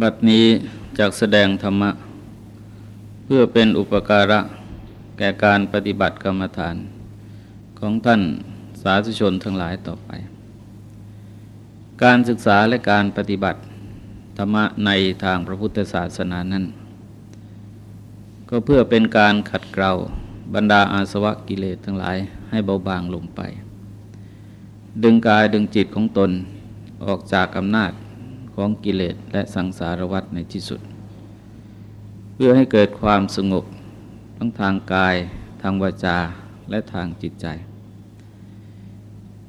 บัดนี้จากแสดงธรรมะ เพื่อเป็นอุปการะแก่การปฏิบัติกรรมฐาน ของท่านสาธุชนทั้งหลายต่อไป การศึกษาและการปฏิบัติธรรมะในทางพระพุทธศาสนานั้น ก็เพื่อเป็นการขัดเกลาบรรดาอาสวะกิเลสทั้งหลายให้เบาบางลงไป ดึงกายดึงจิตของตนออกจากอำนาจ ของกิเลสและสังสารวัฏในที่สุด เพื่อให้เกิดความสงบทั้งทางกายทางวาจาและทางจิตใจ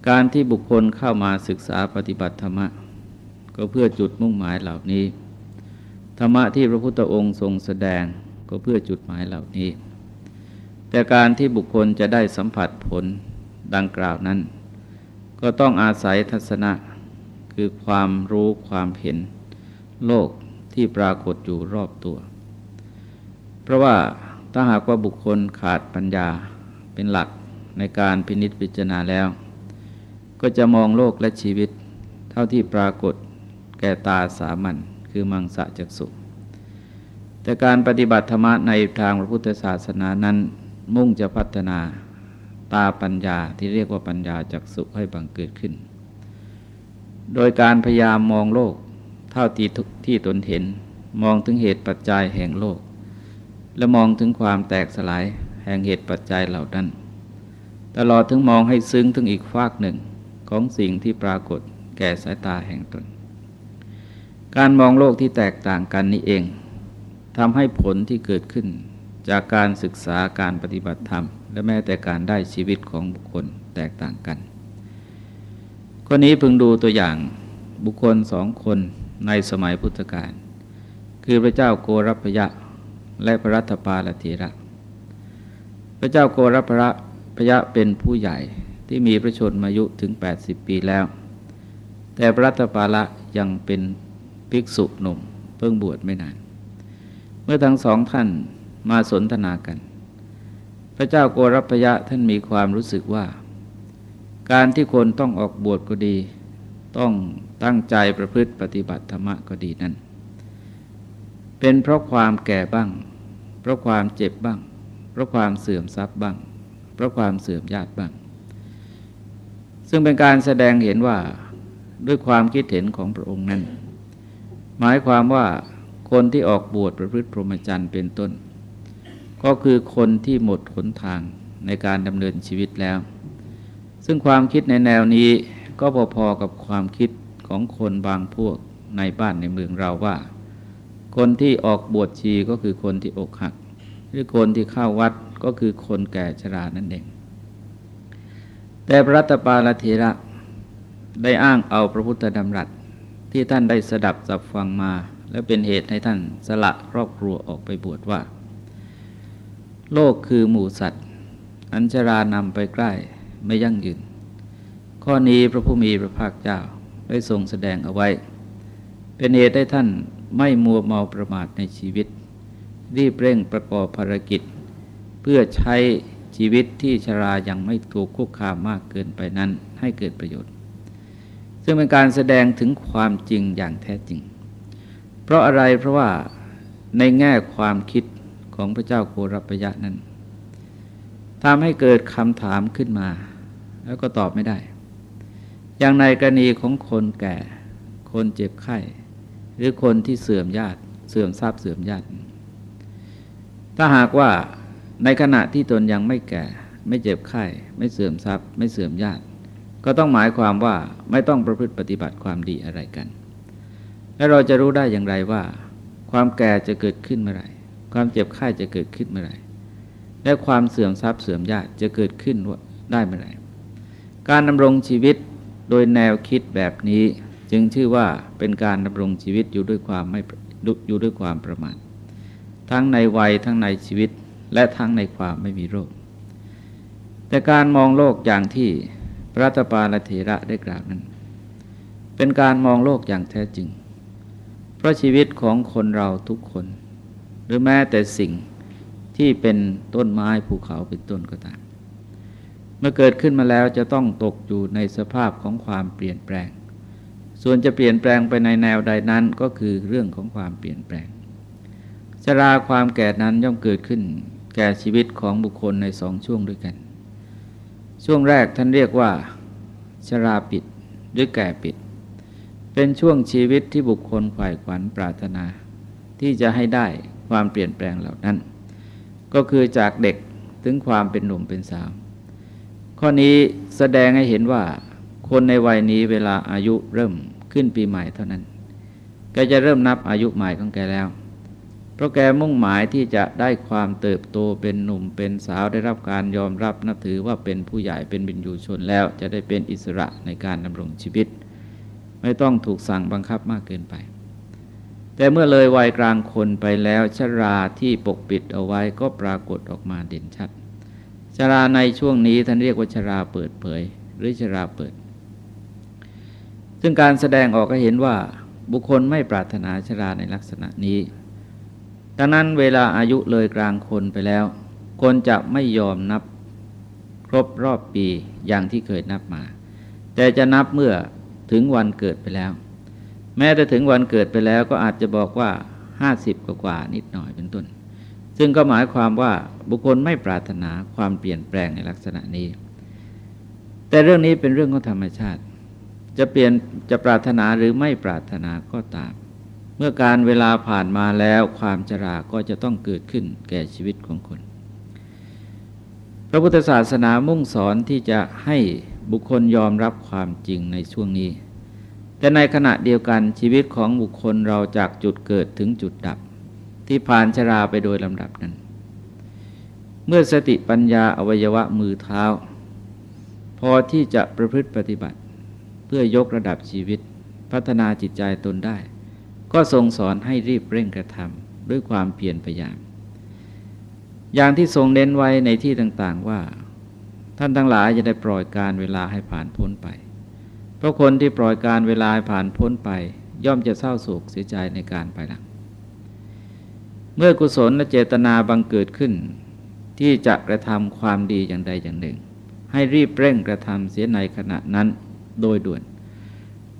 การที่บุคคลเข้ามาศึกษาปฏิบัติธรรมะ ก็เพื่อจุดมุ่งหมายเหล่านี้ ธรรมะที่พระพุทธองค์ทรงแสดงก็เพื่อจุดหมายเหล่านี้ แต่การที่บุคคลจะได้สัมผัสผลดังกล่าวนั้น ก็ต้องอาศัยทัศนะ คือความรู้ความเห็นโลกที่ปรากฏอยู่รอบตัว เพราะว่าถ้าหากว่าบุคคลขาดปัญญาเป็นหลักในการพินิจพิจารณาแล้ว ก็จะมองโลกและชีวิต เท่าที่ปรากฏแก่ตาสามัญคือมังสะจักสุแต่การปฏิบัติธรรมในทางพระพุทธศาสนานั้น มุ่งจะพัฒนาตาปัญญาที่เรียกว่าปัญญาจักสุให้บังเกิดขึ้น โดยการพยายามมองโลก เท่าที่ที่ตนเห็น มองถึงเหตุปัจจัยแห่งโลก และมองถึงความแตกสลายแห่งเหตุปัจจัยเหล่านั้น ตลอดถึงมองให้ซึ้งถึงอีกฟากหนึ่งของสิ่งที่ปรากฏแก่สายตาแห่งตน การมองโลกที่แตกต่างกันนี้เองทำให้ผลที่เกิดขึ้น จากการศึกษาการปฏิบัติธรรม และแม้แต่การได้ชีวิตของบุคคลแตกต่างกัน ข้อนี้พึงดูตัวอย่างบุคคลสองคนในสมัยพุทธกาลคือพระเจ้าโกรพยะและพระรัตปาลธีระ พระเจ้าโกรพระพยะเป็นผู้ใหญ่ที่มีพระชนมายุถึง 80 ปีแล้ว แต่พระรัตปาละยังเป็นภิกษุหนุ่ม เพิ่งบวชไม่นาน เมื่อทั้งสองท่านมาสนทนากัน พระเจ้าโกรพยะท่านมีความรู้สึกว่า การที่คนต้องออกบวชก็ดี ต้องตั้งใจประพฤติปฏิบัติธรรมก็ดีนั้น เป็นเพราะความแก่บ้าง เพราะความเจ็บบ้าง เพราะความเสื่อมทรัพย์บ้าง เพราะความเสื่อมญาติบ้าง ซึ่งเป็นการแสดงเห็นว่าด้วยความคิดเห็นของพระองค์นั้น หมายความว่าคนที่ออกบวชประพฤติพรหมจรรย์เป็นต้น ก็คือคนที่หมดหนทางในการดำเนินชีวิตแล้ว ซึ่งความคิดในแนวนี้ก็พอๆกับความคิดของคนบางพวกในบ้านในเมืองเราว่า คนที่ออกบวชชีก็คือคนที่อกหัก หรือคนที่เข้าวัดก็คือคนแก่ชรานั่นเอง แต่พระตปาลเทระได้อ้างเอาพระพุทธดำรัสที่ท่านได้สดับสับฟังมา และเป็นเหตุให้ท่านสละครอบครัวออกไปบวชว่า โลกคือหมู่สัตว์ อัญชรานำไปใกล้ ไม่ยั่งยืน ข้อนี้พระผู้มีพระภาคเจ้าได้ทรงแสดงเอาไว้ เป็นเหตุให้ท่านไม่มัวเมาประมาทในชีวิต รีบเร่งประกอบภารกิจ เพื่อใช้ชีวิตที่ชรายังไม่ถูกคุกคามมากเกินไปนั้นให้เกิดประโยชน์ ซึ่งเป็นการแสดงถึงความจริงอย่างแท้จริง เพราะอะไรเพราะว่าในแง่ความคิดของพระเจ้าโครพยะนั้นทำให้เกิดคำถามขึ้นมา แล้วก็ตอบไม่ได้ อย่างในกรณีของคนแก่ คนเจ็บไข้ หรือคนที่เสื่อมญาติ เสื่อมทรัพย์เสื่อมญาติ ถ้าหากว่าในขณะที่ตนยังไม่แก่ ไม่เจ็บไข้ ไม่เสื่อมทรัพย์ ไม่เสื่อมญาติ ก็ต้องหมายความว่าไม่ต้องประพฤติปฏิบัติความดีอะไรกัน และเราจะรู้ได้อย่างไรว่า ความแก่จะเกิดขึ้นเมื่อไหร่ ความเจ็บไข้จะเกิดขึ้นเมื่อไหร่และความเสื่อมทรัพย์เสื่อมญาติจะเกิดขึ้นได้เมื่อไหร่ การดำรงชีวิตโดยแนวคิดแบบนี้จึงชื่อว่าเป็นการดำรงชีวิตอยู่ด้วยความไม่อยู่ด้วยความประมาททั้งในวัยทั้งในชีวิตและทั้งในความไม่มีโรค แต่การมองโลกอย่างที่พระตปาลเถระได้กล่าวนั้น เป็นการมองโลกอย่างแท้จริง เพราะชีวิตของคนเราทุกคน หรือแม้แต่สิ่งที่เป็นต้นไม้ภูเขาเป็นต้นก็ตาม มื่อเกิดขึ้นมาแล้วจะต้องตกอยู่ในสภาพของความเปลี่ยนแปลง ส่วนจะเปลี่ยนแปลงไปในแนวใดนั้นก็คือเรื่องของความเปลี่ยนแปลง ชราความแก่นั้นย่อมเกิดขึ้น แก่ชีวิตของบุคคลในสองช่วงด้วยกัน ช่วงแรกท่านเรียกว่า ชราปิดหรือแก่ปิด เป็นช่วงชีวิตที่บุคคลฝ่ายขวัญปรารถนา ที่จะให้ได้ความเปลี่ยนแปลงเหล่านั้น ก็คือจากเด็กถึงความเป็นหนุ่มเป็นสาว ข้อนี้แสดงให้เห็นว่าคนในวัยนี้เวลาอายุเริ่มขึ้นปีใหม่เท่านั้น แกจะเริ่มนับอายุใหม่ของแกแล้ว เพราะแกมุ่งหมายที่จะได้ความเติบโตเป็นหนุ่มเป็นสาวได้รับการยอมรับนับถือว่าเป็นผู้ใหญ่เป็นบิญญูชนแล้วจะได้เป็นอิสระในการดำรงชีวิต ไม่ต้องถูกสั่งบังคับมากเกินไป แต่เมื่อเลยวัยกลางคนไปแล้วชราที่ปกปิดเอาไว้ก็ปรากฏออกมาเด่นชัด ชราในช่วงนี้ท่านเรียกว่าชราเปิดเผย หรือชราเปิด ซึ่งการแสดงออกก็เห็นว่าบุคคลไม่ปรารถนาชราในลักษณะนี้ ดังนั้นเวลาอายุเลยกลางคนไปแล้ว คนจะไม่ยอมนับครบรอบปีอย่างที่เคยนับมา แต่จะนับเมื่อถึงวันเกิดไปแล้ว แม้แต่ถึงวันเกิดไปแล้วก็อาจจะบอกว่าห้าสิบกว่านิดหน่อยเป็นต้น ซึ่งก็หมายความว่าบุคคลไม่ปรารถนาความเปลี่ยนแปลงในลักษณะนี้ แต่เรื่องนี้เป็นเรื่องของธรรมชาติ จะเปลี่ยนจะปรารถนาหรือไม่ปรารถนาก็ตาม เมื่อการเวลาผ่านมาแล้วความจราก็จะต้องเกิดขึ้นแก่ชีวิตของคน พระพุทธศาสนามุ่งสอนที่จะให้บุคคลยอมรับความจริงในช่วงนี้ แต่ในขณะเดียวกันชีวิตของบุคคลเราจากจุดเกิดถึงจุดดับ ที่ผ่านชราไปโดยลำดับนั้น เมื่อสติปัญญาอวัยวะมือเท้า พอที่จะประพฤติปฏิบัติ เพื่อยกระดับชีวิต พัฒนาจิตใจตนได้ ก็ทรงสอนให้รีบเร่งกระทำด้วยความเพียรพยายาม อย่างที่ทรงเน้นไว้ในที่ต่างๆว่า ท่านทั้งหลายจะได้ปล่อยการเวลาให้ผ่านพ้นไป เพราะคนที่ปล่อยการเวลาผ่านพ้นไป ย่อมจะเศร้าโศกเสียใจในการไปหลัง เมื่อกุศลและเจตนาบังเกิดขึ้น ที่จะกระทำความดีอย่างใดอย่างหนึ่ง ให้รีบเร่งกระทำเสียในขณะนั้นโดยด่วน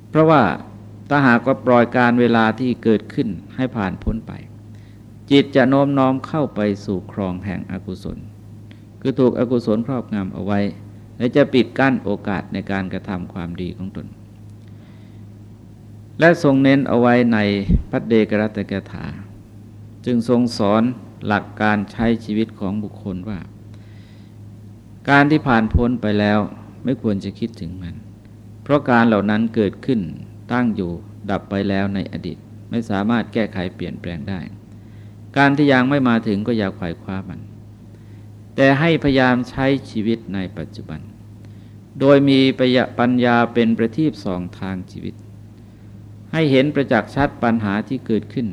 เพราะว่าถ้าหากว่าปล่อยการเวลาที่เกิดขึ้นให้ผ่านพ้นไป จิตจะโน้มน้อมเข้าไปสู่ครองแห่งอกุศล คือถูกอกุศลครอบงำเอาไว้ และจะปิดกั้นโอกาสในการกระทำความดีของตน และทรงเน้นเอาไว้ในพัดเดกรัตกถา จึงทรงสอนหลักการใช้ชีวิตของบุคคลว่า การที่ผ่านพ้นไปแล้วไม่ควรจะคิดถึงมัน เพราะการเหล่านั้นเกิดขึ้นตั้งอยู่ดับไปแล้วในอดีต ไม่สามารถแก้ไขเปลี่ยนแปลงได้ การที่ยังไม่มาถึงก็อย่าไขว่คว้ามัน แต่ให้พยายามใช้ชีวิตในปัจจุบัน โดยมีปัญญาเป็นประทีปสองทางชีวิต ให้เห็นประจักษ์ชัดปัญหาที่เกิดขึ้น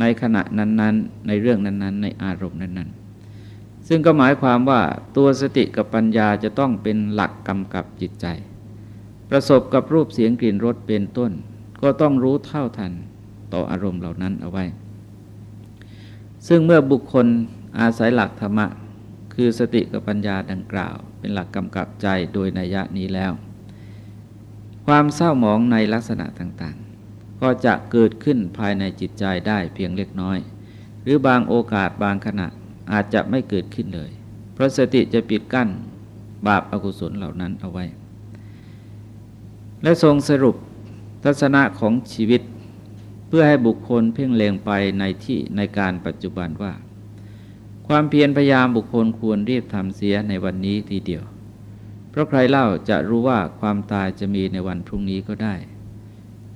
ในขณะนั้นๆ ในเรื่องนั้นๆ ในอารมณ์นั้นๆ ซึ่งก็หมายความว่าตัวสติกับปัญญาจะต้องเป็นหลักกำกับจิตใจ ประสบกับรูปเสียงกลิ่นรสเป็นต้น ก็ต้องรู้เท่าทันต่ออารมณ์เหล่านั้นเอาไว้ ซึ่งเมื่อบุคคลอาศัยหลักธรรมะ คือสติกับปัญญาดังกล่าว เป็นหลักกำกับใจโดยนัยยะนี้แล้ว ความเศร้าหมองในลักษณะต่างๆ ก็จะเกิดขึ้นภายในจิตใจได้เพียงเล็กน้อย หรือบางโอกาสบางขณะอาจจะไม่เกิดขึ้นเลย เพราะสติจะปิดกั้นบาปอากุศลเหล่านั้นเอาไว้ และทรงสรุปทัศนะของชีวิต เพื่อให้บุคคลเพ่งเล็งไปในที่ในการปัจจุบันว่า ความเพียรพยายามบุคคลควรรีบทำเสียในวันนี้ทีเดียว เพราะใครเล่าจะรู้ว่าความตายจะมีในวันพรุ่งนี้ก็ได้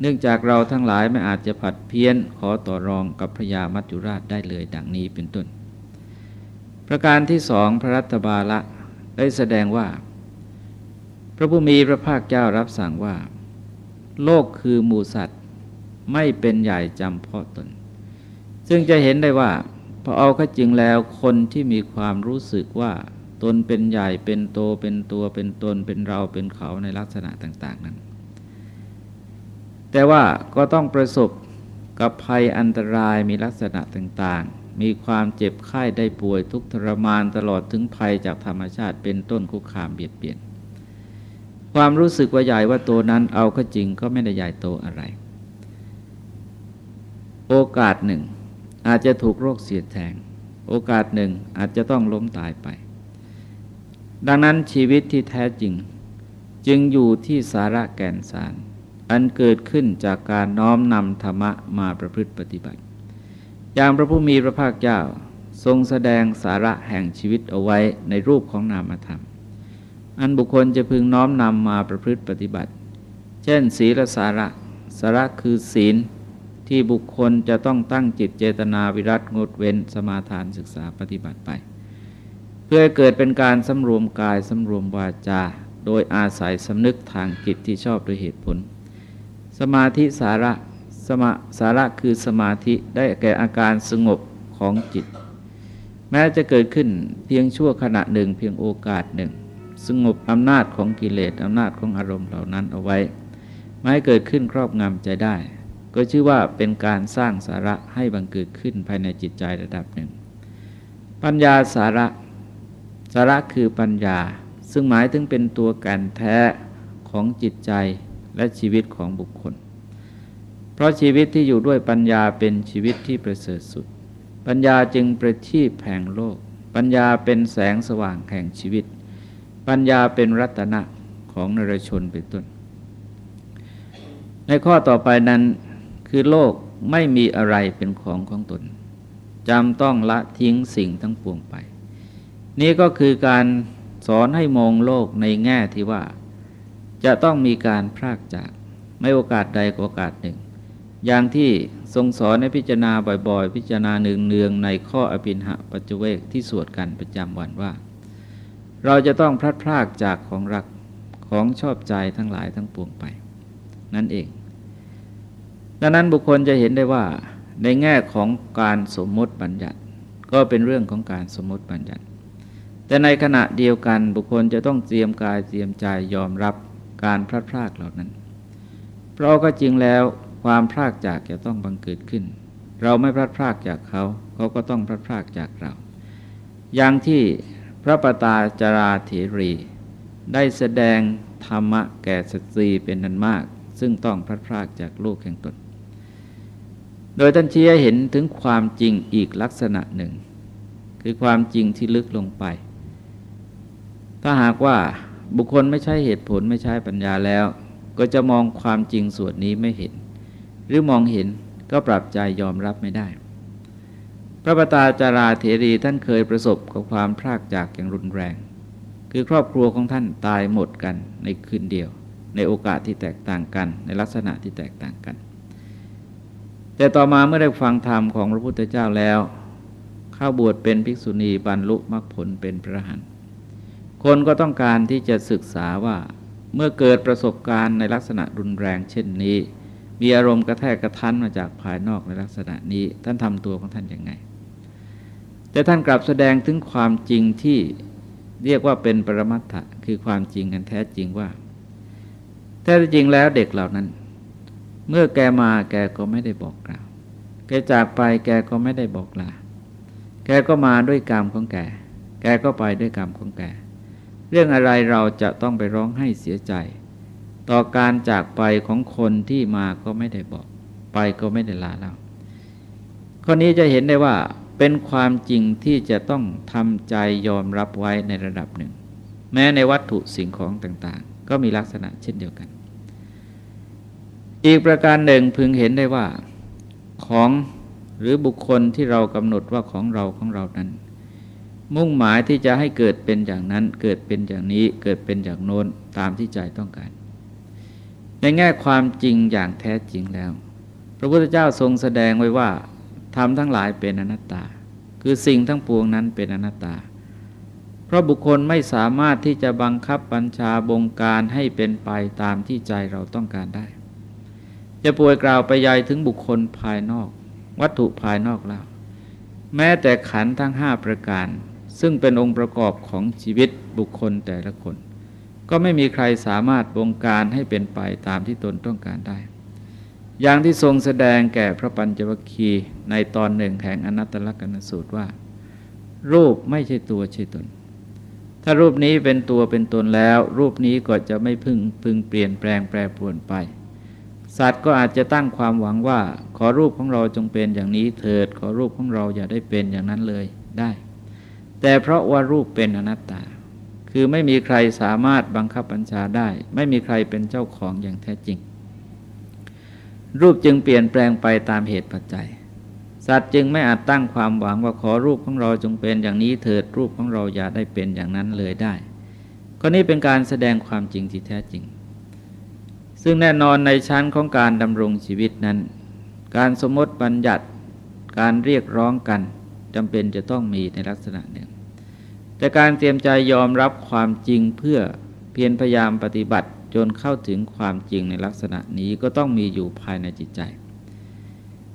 เนื่องจากเราทั้งหลายไม่อาจจะผัดเพี้ยนขอต่อรองกับพระยามัจจุราชได้เลยดังนี้เป็นต้น ประการที่สองพระรัตบาละได้แสดงว่า พระผู้มีพระภาคเจ้ารับสั่งว่า โลกคือหมูสัตว์ไม่เป็นใหญ่จำเพาะตน ซึ่งจะเห็นได้ว่าพอเอาข้าจริงแล้วคนที่มีความรู้สึกว่าตนเป็นใหญ่เป็นโตเป็นตัวเป็นตนเป็นเราเป็นเขาในลักษณะต่าง ๆ นั้น แต่ว่าก็ต้องประสบกับภัยอันตรายมีลักษณะต่างๆ มีความเจ็บไข้ได้ป่วยทุกทรมานตลอดถึงภัยจากธรรมชาติเป็นต้นคุกคามเบียดเบียน ความรู้สึกว่าใหญ่ว่าโตนั้นเอาก็จริงก็ไม่ได้ใหญ่โตอะไร โอกาสหนึ่ง อาจจะถูกโรคเสียดแทง โอกาสหนึ่งอาจจะต้องล้มตายไป ดังนั้นชีวิตที่แท้จริง จึงอยู่ที่สาระแก่นสาร อันเกิดขึ้นจากการน้อมนำธรรมะมาประพฤติปฏิบัติ อย่างพระผู้มีพระภาคเจ้าทรงแสดงสาระแห่งชีวิตเอาไว้ในรูปของนามธรรม อันบุคคลจะพึงน้อมนำมาประพฤติปฏิบัติ เช่น ศีลสาระ สาระคือศีลที่บุคคลจะต้องตั้งจิตเจตนาวิรัตงดเว้นสมาทานศึกษาปฏิบัติไป เพื่อเกิดเป็นการสำรวมกายสำรวมวาจา โดยอาศัยสำนึกทางจิตที่ชอบโดยเหตุผล สมาธิสาระสมาสาระคือสมาธิได้แก่อาการสงบของจิต แม้จะเกิดขึ้นเพียงชั่วขณะหนึ่งเพียงโอกาสหนึ่ง สงบอำนาจของกิเลสอำนาจของอารมณ์เหล่านั้นเอาไว้ไม่เกิดขึ้นครอบงำใจได้ ก็ชื่อว่าเป็นการสร้างสาระให้บังเกิดขึ้นภายในจิตใจระดับหนึ่ง ปัญญาสาระ สาระคือปัญญา ซึ่งหมายถึงเป็นตัวการแท้ของจิตใจ และชีวิตของบุคคล เพราะชีวิตที่อยู่ด้วยปัญญาเป็นชีวิตที่ประเสริฐสุด ปัญญาจึงประทีปแห่งโลก ปัญญาเป็นแสงสว่างแห่งชีวิต ปัญญาเป็นรัตนะของนรชนเป็นต้น ในข้อต่อไปนั้นคือโลกไม่มีอะไรเป็นของของตนจำต้องละทิ้งสิ่งทั้งปวงไป นี่ก็คือการสอนให้มองโลกในแง่ที่ว่า จะต้องมีการพรากจากไม่โอกาสใดก็โอกาสหนึ่ง อย่างที่ทรงสอนในพิจารณาบ่อยๆ พิจารณาเนืองๆในข้ออภินหะปัจเจเวกที่สวดกันประจำวันว่า เราจะต้องพลัดพรากจากของรักของชอบใจทั้งหลายทั้งปวงไป นั่นเอง ดังนั้นบุคคลจะเห็นได้ว่า ในแง่ของการสมมติบัญญัติ ก็เป็นเรื่องของการสมมติบัญญัติ แต่ในขณะเดียวกันบุคคลจะต้องเตรียมกายเตรียมใจยอมรับ การพลาดพลาดเหล่านั้น เพราะก็จริงแล้วความพลาดจากจะต้องบังเกิดขึ้น เราไม่พลาดพลาดจากเขา เขาก็ต้องพลาดพลาดจากเรา อย่างที่พระปตาจาราเถรี ได้แสดงธรรมะแก่สตรีเป็นนันมาก ซึ่งต้องพลาดพลาดจากลูกแห่งตน โดยท่านเชี้ให้เห็นถึงความจริงอีกลักษณะหนึ่ง คือความจริงที่ลึกลงไป ถ้าหากว่า บุคคลไม่ใช่เหตุผลไม่ใช่ปัญญาแล้ว ก็จะมองความจริงส่วนนี้ไม่เห็น หรือมองเห็นก็ปรับใจยอมรับไม่ได้ พระปตาจาราเถรีท่านเคยประสบกับความพรากจากอย่างรุนแรง คือครอบครัวของท่านตายหมดกันในคืนเดียว ในโอกาสที่แตกต่างกัน ในลักษณะที่แตกต่างกัน แต่ต่อมาเมื่อได้ฟังธรรมของพระพุทธเจ้าแล้ว เข้าบวชเป็นภิกษุณีบรรลุมรรคผลเป็นพระหัน คนก็ต้องการที่จะศึกษาว่าเมื่อเกิดประสบการณ์ในลักษณะรุนแรงเช่นนี้ มีอารมณ์กระแทกกระทันมาจากภายนอกในลักษณะนี้ท่านทำตัวของท่านยังไง แต่ท่านกลับแสดงถึงความจริงที่เรียกว่าเป็นปรมัตถะคือความจริงกันแท้จริงว่า แท้จริงแล้วเด็กเหล่านั้น เมื่อแกมาแกก็ไม่ได้บอกกล่าว แกจากไปแกก็ไม่ได้บอกลา แกก็มาด้วยกรรมของแก แกก็ไปด้วยกรรมของแก เรื่องอะไรเราจะต้องไปร้องให้เสียใจ ต่อการจากไปของคนที่มาก็ไม่ได้บอก ไปก็ไม่ได้ลาเราข้อนี้จะเห็นได้ว่าเป็นความจริงที่จะต้องทำใจยอมรับไว้ในระดับหนึ่ง แม้ในวัตถุสิ่งของต่างๆ ก็มีลักษณะเช่นเดียวกัน อีกประการหนึ่งพึงเห็นได้ว่าของหรือบุคคลที่เรากำหนดว่าของเราของเรานั้น มุ่งหมายที่จะให้เกิดเป็นอย่างนั้น เกิดเป็นอย่างนี้เกิดเป็นอย่างโน้นตามที่ใจต้องการ ในแง่ความจริงอย่างแท้จริงแล้ว พระพุทธเจ้าทรงแสดงไว้ว่าทำทั้งหลายเป็นอนัตตา คือสิ่งทั้งปวงนั้นเป็นอนัตตา เพราะบุคคลไม่สามารถที่จะบังคับบัญชาบงการให้เป็นไปตามที่ใจเราต้องการได้ จะป่วยกล่าวไปใหญ่ถึงบุคคลภายนอก วัตถุภายนอกแล้วแม้แต่ขันทั้งห้าประการ ซึ่งเป็นองค์ประกอบของชีวิตบุคคลแต่ละคน ก็ไม่มีใครสามารถบงการให้เป็นไปตามที่ตนต้องการได้ อย่างที่ทรงแสดงแก่พระปัญจวัคคีย์ในตอนหนึ่งแห่งอนัตตลกนสูตรว่า รูปไม่ใช่ตัวใช่ตน ถ้ถ้ารูปนี้เป็นตัวเป็นตนแล้ว รูปนี้ก็จะไม่พึงพึงเปลี่ยนแปลงแปรปรวนไป สัตว์ก็อาจจะตั้งความหวังว่า ขอรูปของเราจงเป็นอย่างนี้เถิด ขอรูปของเราอย่าได้เป็นอย่างนั้นเลยได้ แต่เพราะว่ารูปเป็นอนัตตา คือไม่มีใครสามารถบังคับบัญชาได้ ไม่มีใครเป็นเจ้าของอย่างแท้จริง รูปจึงเปลี่ยนแปลงไปตามเหตุปัจจัย สัตว์จึงไม่อาจตั้งความหวังว่าขอรูปของเราจงเป็นอย่างนี้เถิดรูปของเราอย่าได้เป็นอย่างนั้นเลยได้ ก็นี้เป็นการแสดงความจริงที่แท้จริง ซึ่งแน่นอนในชั้นของการดำรงชีวิตนั้น การสมมติบัญญัติ การเรียกร้องกัน จำเป็นจะต้องมีในลักษณะหนึ่ง แต่การเตรียมใจยอมรับความจริงเพื่อเพียรพยายามปฏิบัติจนเข้าถึงความจริงในลักษณะนี้ก็ต้องมีอยู่ภายในจิตใจ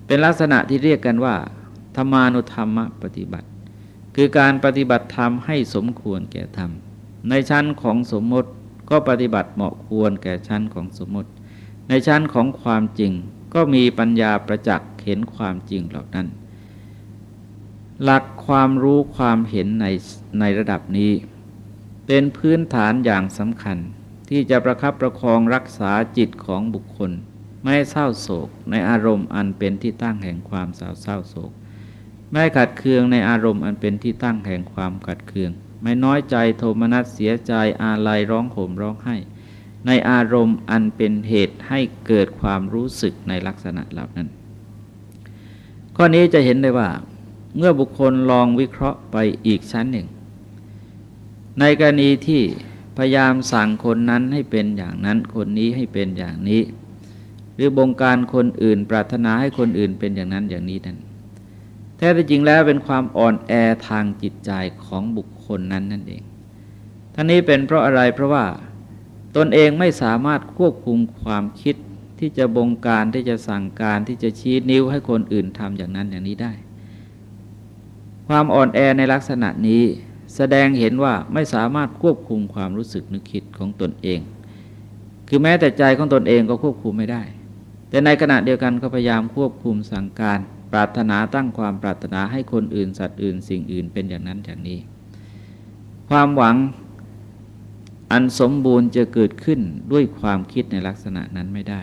เป็นลักษณะที่เรียกกันว่า ธรรมานุธรรมปฏิบัติ คือการปฏิบัติธรรมให้สมควรแก่ธรรม ในชั้นของสมมติก็ปฏิบัติเหมาะควรแก่ชั้นของสมมติ ในชั้นของความจริงก็มีปัญญาประจักษ์เห็นความจริงเหล่านั้น หลักความรู้ความเห็นในในระดับนี้ เป็นพื้นฐานอย่างสำคัญ ที่จะประคับประคองรักษาจิตของบุคคล ไม่เศร้าโศก ในอารมณ์อันเป็นที่ตั้งแห่งความเศร้าเศร้าโศก ไม่ขัดเคืองในอารมณ์อันเป็นที่ตั้งแห่งความขัดเคือง ไม่น้อยใจโทมนัสเสียใจอาลัยร้องโหมร้องไห้ ในอารมณ์อันเป็นเหตุให้เกิดความรู้สึกในลักษณะเหล่านั้น ข้อนี้จะเห็นได้ว่า เมื่อบุคคลลองวิเคราะห์ไปอีกชั้นหนึ่ง ในกรณีที่พยายามสั่งคนนั้นให้เป็นอย่างนั้นคนนี้ให้เป็นอย่างนี้ หรือบงการคนอื่นปรารถนาให้คนอื่นเป็นอย่างนั้นอย่างนี้นั้นแท้จริงแล้วเป็นความอ่อนแอทางจิตใจของบุคคลนั้นนั่นเองท่านี้เป็นเพราะอะไรเพราะว่าตนเองไม่สามารถควบคุมความคิดที่จะบงการที่จะสั่งการที่จะชี้นิ้วให้คนอื่นทำอย่างนั้นอย่างนี้ได้ ความอ่อนแอในลักษณะนี้แสดงเห็นว่าไม่สามารถควบคุมความรู้สึกนึกคิดของตนเอง คือแม้แต่ใจของตนเองก็ควบคุมไม่ได้ แต่ในขณะเดียวกันก็พยายามควบคุมสั่งการ ปรารถนาตั้งความปรารถนาให้คนอื่นสัตว์อื่นสิ่งอื่นเป็นอย่างนั้นอย่างนี้ ความหวังอันสมบูรณ์จะเกิดขึ้นด้วยความคิดในลักษณะนั้นไม่ได้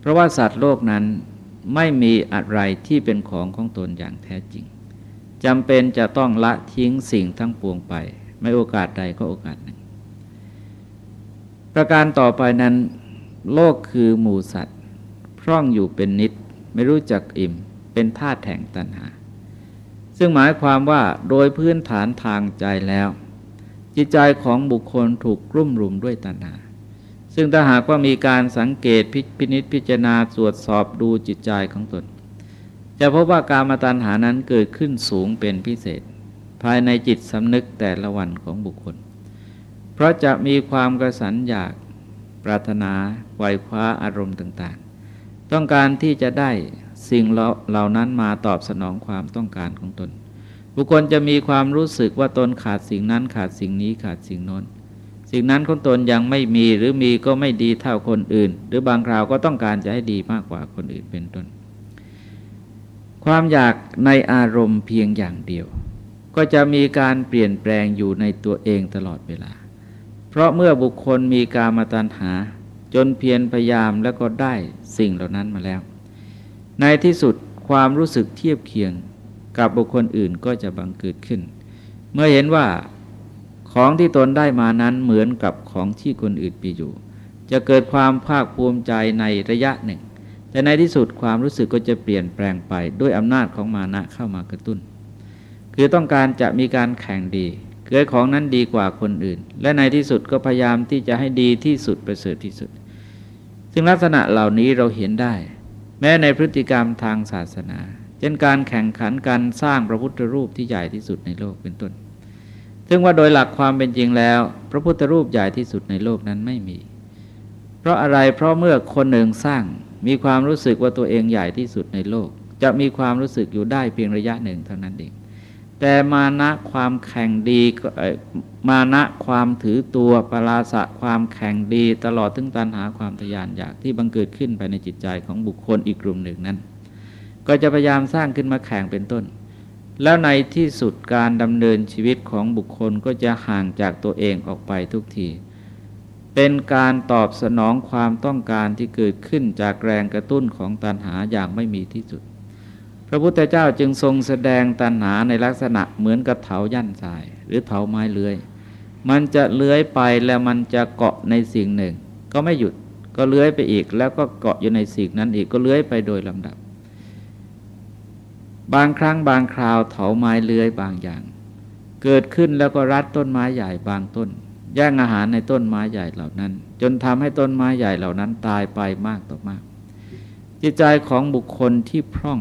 เพราะว่าสัตว์โลกนั้นไม่มีอะไรที่เป็นของของตนอย่างแท้จริง จำเป็นจะต้องละทิ้งสิ่งทั้งปวงไป ไม่โอกาสใดก็โอกาสหนึ่ง ประการต่อไปนั้น โลกคือหมู่สัตวร่องอยู่เป็นนิด ไม่รู้จักอิ่ม เป็นธาตุแห่งตัณหา ซึ่งหมายความว่าโดยพื้นฐานทางใจแล้ว จิตใจของบุคคลถูกกลุ่มรุมด้วยตัณหา ซึ่งถ้าหากว่ามีการสังเกตพินิษพิจารณาตรวจสอบดูจิตใจของตน จะพบว่าการมาตัณหานั้นเกิดขึ้นสูงเป็นพิเศษ ภายในจิตสำนึกแต่ละวันของบุคคล เพราะจะมีความกระสันอยากปรารถนาไวคว้าอารมณ์ต่างๆ ต้องการที่จะได้สิ่งเหล่านั้นมาตอบสนองความต้องการของตน บุคคลจะมีความรู้สึกว่าตนขาดสิ่งนั้นขาดสิ่งนี้ขาดสิ่งโน้น สิ่งนั้นของตนยังไม่มีหรือมีก็ไม่ดีเท่าคนอื่น หรือบางคราวก็ต้องการจะให้ดีมากกว่าคนอื่นเป็นต้น ความอยากในอารมณ์เพียงอย่างเดียว ก็จะมีการเปลี่ยนแปลงอยู่ในตัวเองตลอดเวลา เพราะเมื่อบุคคลมีการมาตัญหา จนเพียรพยายามแล้วก็ได้สิ่งเหล่านั้นมาแล้ว ในที่สุดความรู้สึกเทียบเคียงกับบุคคลอื่นก็จะบังเกิดขึ้น เมื่อเห็นว่าของที่ตนได้มานั้นเหมือนกับของที่คนอื่นปีอยู่ จะเกิดความภาคภูมิใจในระยะหนึ่ง แต่ในที่สุดความรู้สึกก็จะเปลี่ยนแปลงไปด้วยอำนาจของมานะเข้ามากระตุ้น คือต้องการจะมีการแข่งดีเกิดของนั้นดีกว่าคนอื่น และในที่สุดก็พยายามที่จะให้ดีที่สุดประเสริฐที่สุด ซึ่งลักษณะเหล่านี้เราเห็นได้ แม้ในพฤติกรรมทางศาสนา เช่นการแข่งขันการสร้างพระพุทธรูปที่ใหญ่ที่สุดในโลกเป็นต้น ซึ่งว่าโดยหลักความเป็นจริงแล้ว พระพุทธรูปใหญ่ที่สุดในโลกนั้นไม่มี เพราะอะไรเพราะเมื่อคนหนึ่งสร้าง มีความรู้สึกว่าตัวเองใหญ่ที่สุดในโลก จะมีความรู้สึกอยู่ได้เพียงระยะหนึ่งเท่านั้นเอง แต่มานะความแข่งดีมานะความถือตัวปราศะความแข่งดี ตลอดถึงตันหาความทยานอยากที่บังเกิดขึ้นไปในจิตใจของบุคคลอีกกลุ่มหนึ่งนั้น ก็จะพยายามสร้างขึ้นมาแข่งเป็นต้นแล้วในที่สุดการดำเนินชีวิตของบุคคลก็จะห่างจากตัวเองออกไปทุกที เป็นการตอบสนองความต้องการที่เกิดขึ้นจากแรงกระตุ้นของตัณหาอย่างไม่มีที่สุด พระพุทธเจ้าจึงทรงแสดงตัณหาในลักษณะเหมือนกับเถายันทราย หรือเถาไม้เลื้อย มันจะเลื้อยไปแล้วมันจะเกาะในสิ่งหนึ่ง ก็ไม่หยุดก็เลื้อยไปอีก แล้วก็เกาะอยู่ในสิ่งนั้นอีกก็เลื้อยไปโดยลำดับ บางครั้งบางคราวเถาไม้เลื้อยบางอย่าง เกิดขึ้นแล้วก็รัดต้นไม้ใหญ่บางต้น แย่งอาหารในต้นไม้ใหญ่เหล่านั้น จนทำให้ต้นไม้ใหญ่เหล่านั้นตายไปมากต่อมาก จิตใจของบุคคลที่พร่อง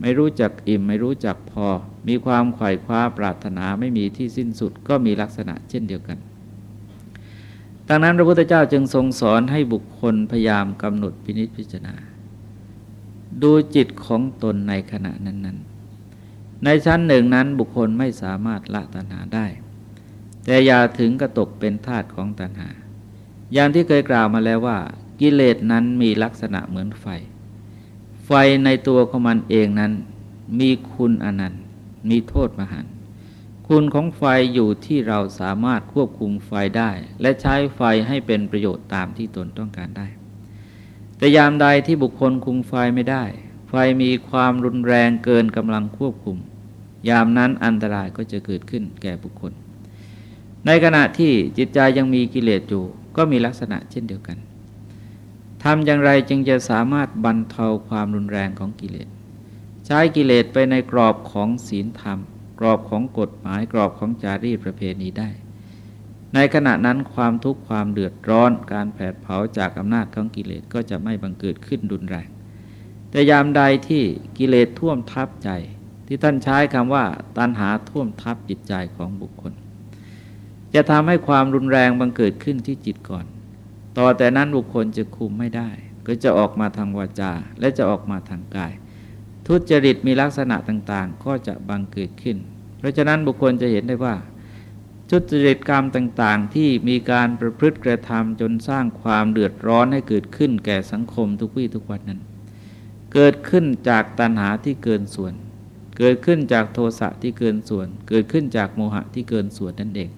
ไม่รู้จักอิ่มไม่รู้จักพอ มีความไขว่คว้าปรารถนาไม่มีที่สิ้นสุดก็มีลักษณะเช่นเดียวกันดังนั้นพระพุทธเจ้าจึงทรงสอนให้บุคคลพยายามกำหนดพินิจพิจารณา ดูจิตของตนในขณะนั้น ๆ ในชั้นหนึ่งนั้นบุคคลไม่สามารถละตัณหาได้ แต่อย่าถึงกระตกเป็นทาตุของตัณหา อย่างที่เคยกล่าวมาแล้วว่า กิเลสนั้นมีลักษณะเหมือนไฟ ไฟในตัวของมันเองนั้น มีคุณอนันต์ มีโทษมหันคุณของไฟอยู่ที่เราสามารถควบคุมไฟได้ และใช้ไฟให้เป็นประโยชน์ตามที่ตนต้องการได้ แต่ยามใดที่บุคคลคุมไฟไม่ได้ ไฟมีความรุนแรงเกินกำลังควบคุม ยามนั้นอันตรายก็จะเกิดขึ้นแก่บุคคล ในขณะที่จิตใจยังมีกิเลสอยู่ ก็มีลักษณะเช่นเดียวกันทำอย่างไรจึงจะสามารถบรรเทาความรุนแรงของกิเลส ใช้กิเลสไปในกรอบของศีลธรรม กรอบของกฎหมายกรอบของจารีตประเพณีได้ ในขณะนั้นความทุกข์ความเดือดร้อน การแผดเผาจากอำนาจของกิเลสก็จะไม่บังเกิดขึ้นรุนแรง แต่ยามใดที่กิเลสท่วมทับใจ ที่ท่านใช้คำว่าตัณหาท่วมทับจิตใจของบุคคล จะทำให้ความรุนแรงบังเกิดขึ้นที่จิตก่อน ต่อแต่นั้นบุคคลจะคุมไม่ได้ ก็จะออกมาทางวาจา และจะออกมาทางกาย ทุจริตมีลักษณะต่างๆ ก็จะบังเกิดขึ้น เพราะฉะนั้นบุคคลจะเห็นได้ว่าทุจริตกรรมต่างๆ ที่มีการประพฤติกระทำจนสร้างความเดือดร้อนให้เกิดขึ้นแก่สังคมทุกวี่ทุกวันนั้น เกิดขึ้นจากตัณหาที่เกินส่วน เกิดขึ้นจากโทสะที่เกินส่วน เกิดขึ้นจากโมหะที่เกินส่วนนั่นเอง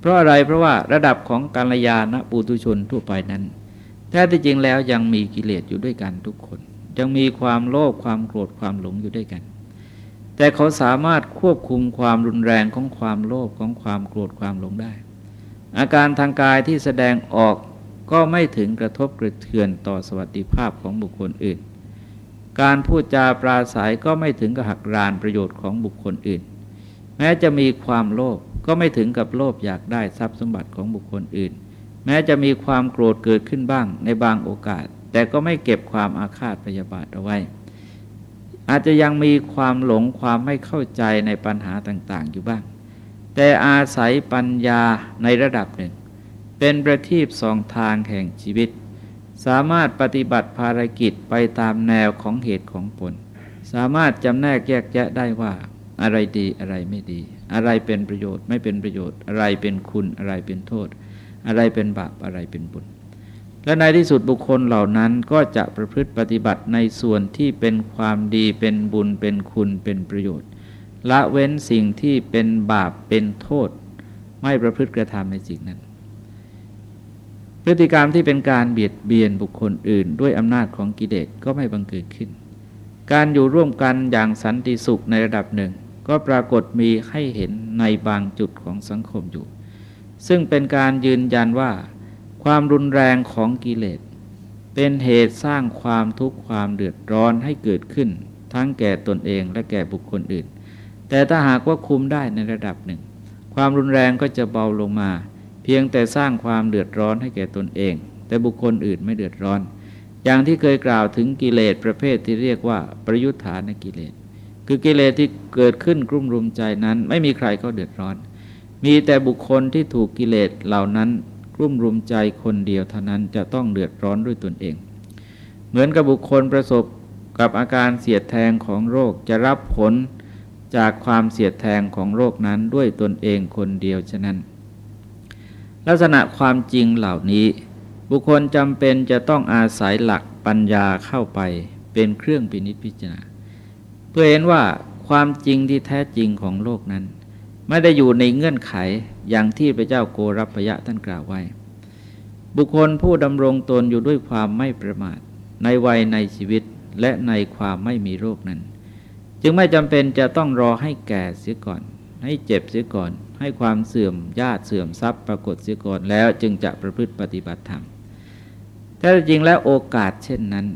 เพราะอะไรเพราะว่าระดับของกาลยาณปุตุชนทั่วไปนั้น แท้ที่จริงแล้วยังมีกิเลสอยู่ด้วยกันทุกคน ยังมีความโลภความโกรธความหลงอยู่ด้วยกัน แต่เขาสามารถควบคุมความรุนแรงของความโลภของความโกรธความหลงได้ อาการทางกายที่แสดงออกก็ไม่ถึงกระทบกระเทือนต่อสวัสดิภาพของบุคคลอื่น การพูดจาปราศัยก็ไม่ถึงกับหักรานประโยชน์ของบุคคลอื่น แม้จะมีความโลภก็ไม่ถึงกับโลภอยากได้ทรัพย์สมบัติของบุคคลอื่น แม้จะมีความโกรธเกิดขึ้นบ้างในบางโอกาส แต่ก็ไม่เก็บความอาฆาตพยาบาทเอาไว้ อาจจะยังมีความหลงความไม่เข้าใจในปัญหาต่างๆ อยู่บ้าง แต่อาศัยปัญญาในระดับหนึ่ง เป็นประทีปสองทางแห่งชีวิต สามารถปฏิบัติภารกิจไปตามแนวของเหตุของผล สามารถจำแนกแยกแยะได้ว่า อะไรดีอะไรไม่ดี อะไรเป็นประโยชน์ไม่เป็นประโยชน์ อะไรเป็นคุณอะไรเป็นโทษ อะไรเป็นบาปอะไรเป็นบุญ และในที่สุดบุคคลเหล่านั้นก็จะประพฤติปฏิบัติในส่วนที่เป็นความดีเป็นบุญเป็นคุณเป็นประโยชน์ ละเว้นสิ่งที่เป็นบาปเป็นโทษ ไม่ประพฤติกระทำในสิ่งนั้น พฤติกรรมที่เป็นการเบียดเบียนบุคคลอื่น ด้วยอำนาจของกิเลสก็ไม่บังเกิดขึ้น การอยู่ร่วมกันอย่างสันติสุขในระดับหนึ่ง ก็ปรากฏมีให้เห็นในบางจุดของสังคมอยู่ ซึ่งเป็นการยืนยันว่า ความรุนแรงของกิเลส เป็นเหตุสร้างความทุกข์ความเดือดร้อนให้เกิดขึ้น ทั้งแก่ตนเองและแก่บุคคลอื่น แต่ถ้าหากว่าคุมได้ในระดับหนึ่ง ความรุนแรงก็จะเบาลงมา เพียงแต่สร้างความเดือดร้อนให้แก่ตนเอง แต่บุคคลอื่นไม่เดือดร้อน อย่างที่เคยกล่าวถึงกิเลสประเภทที่เรียกว่าประยุทธานกิเลส คือกิเลสที่เกิดขึ้นกลุ่มรุมใจนั้น ไม่มีใครก็เดือดร้อน มีแต่บุคคลที่ถูกกิเลสเหล่านั้นรุ่มรุมใจคนเดียวเท่านั้นจะต้องเดือดร้อนด้วยตนเอง เหมือนกับบุคคลประสบกับอาการเสียดแทงของโรคจะรับผลจากความเสียดแทงของโรคนั้นด้วยตนเองคนเดียวฉะนั้น ลักษณะความจริงเหล่านี้ บุคคลจำเป็นจะต้องอาศัยหลักปัญญาเข้าไปเป็นเครื่องพินิจพิจารณา เพื่อเห็นว่าความจริงที่แท้จริงของโลกนั้น ไม่ได้อยู่ในเงื่อนไขอย่างที่พระเจ้าโกรพยะท่านกล่าวไว้ บุคคลผู้ดำรงตนอยู่ด้วยความไม่ประมาท ในวัยในชีวิตและในความไม่มีโรคนั้น จึงไม่จำเป็นจะต้องรอให้แก่เสียก่อน ให้เจ็บเสียก่อน ให้ความเสื่อมญาติเสื่อมทรัพย์ปรากฏเสียก่อนแล้วจึงจะประพฤติปฏิบัติธรรมแต่จริงแล้วโอกาสเช่นนั้น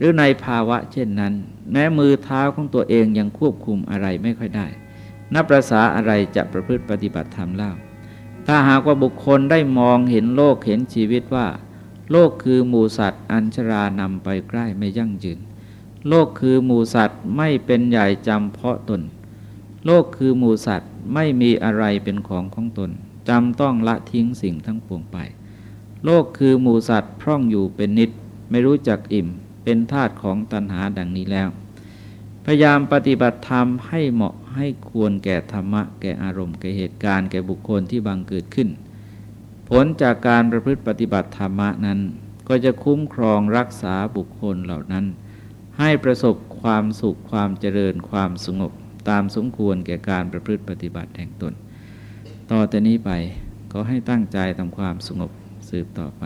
หรือในภาวะเช่นนั้น แม้มือเท้าของตัวเองยังควบคุมอะไรไม่ค่อยได้ นับประษาอะไรจะประพฤติปฏิบัติธรรมเล่า ถ้าหากว่าบุคคลได้มองเห็นโลกเห็นชีวิตว่า โลกคือหมูสัตว์ อัญชรานำไปใกล้ไม่ยั่งยืน โลกคือหมูสัตว์ไม่เป็นใหญ่จำเพาะตน โลกคือหมูสัตว์ไม่มีอะไรเป็นของของตนจำต้องละทิ้งสิ่งทั้งปวงไป โลกคือหมูสัตว์พร่องอยู่เป็นนิดไม่รู้จักอิ่ม เป็นธาตุของตัณหาดังนี้แล้ว พยายามปฏิบัติธรรมให้เหมาะให้ควรแก่ธรรมะ แก่อารมณ์แก่เหตุการณ์แก่บุคคลที่บังเกิดขึ้น ผลจากการประพฤติปฏิบัติธรรมะนั้น ก็จะคุ้มครองรักษาบุคคลเหล่านั้น ให้ประสบความสุขความเจริญความสงบตามสมควรแก่การประพฤติปฏิบัติแห่งตน ต่อแต่นี้ไปก็ให้ตั้งใจทำความสงบสืบต่อไป